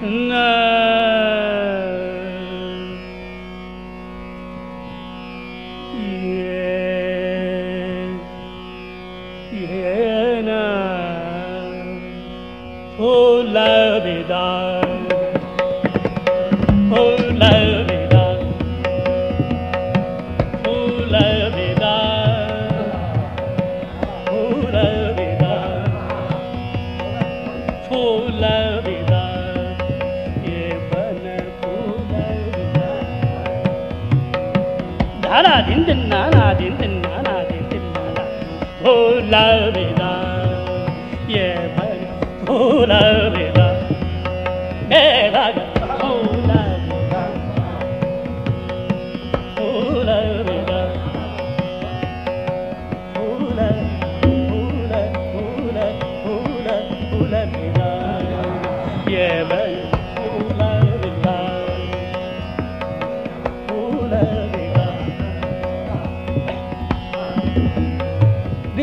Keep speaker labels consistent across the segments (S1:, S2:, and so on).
S1: Oh, love me, darling. Oh, love. đã là điểm tình na na điểm tình na na điểm tình na là vô lơ về ta yeah vô lơ về ta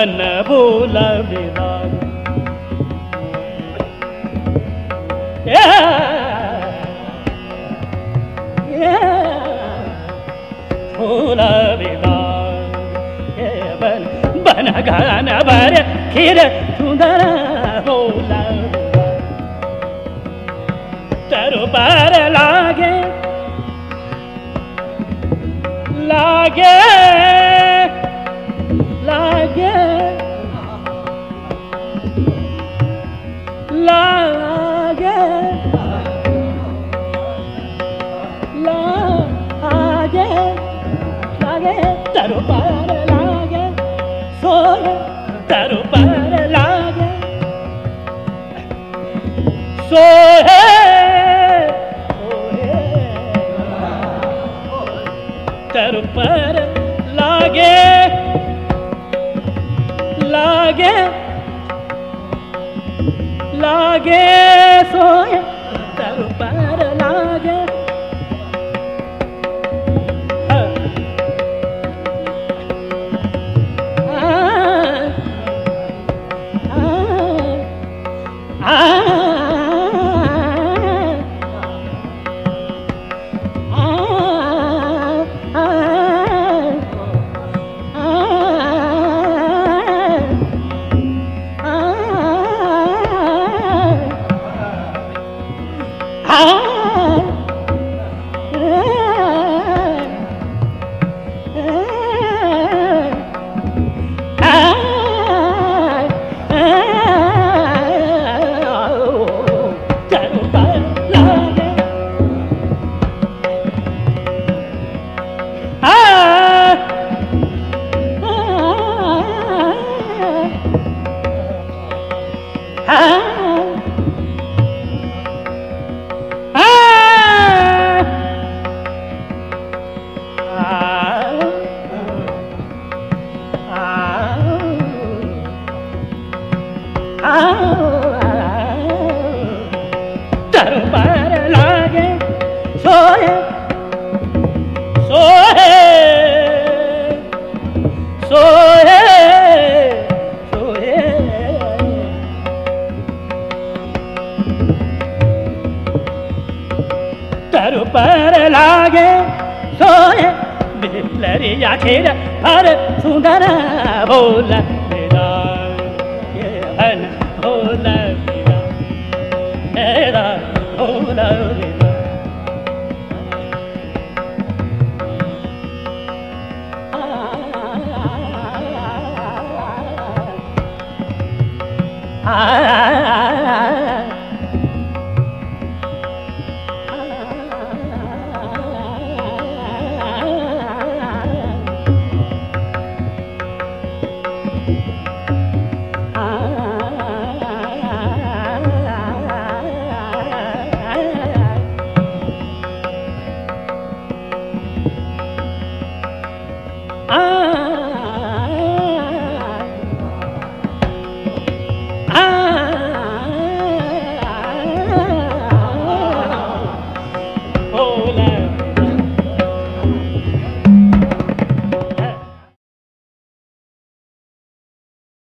S1: ನನಬುಲವಿರಾಗ ಬನ ಬನಗಾನ ಬರ ಖೀರ ಸುಂದರ ಬೋಲ ತರು ಬರ ಲಾಗೆ ಲಾಗೆ तारो पार लागे सोना तारो पार लागे। सोहे तारो पार लागे लागे लागे सोया तारो पार लागे। पर लागे सोए सोए सोए लागे सोए बिलरिया खेर पर सुंदर बोला। said I don't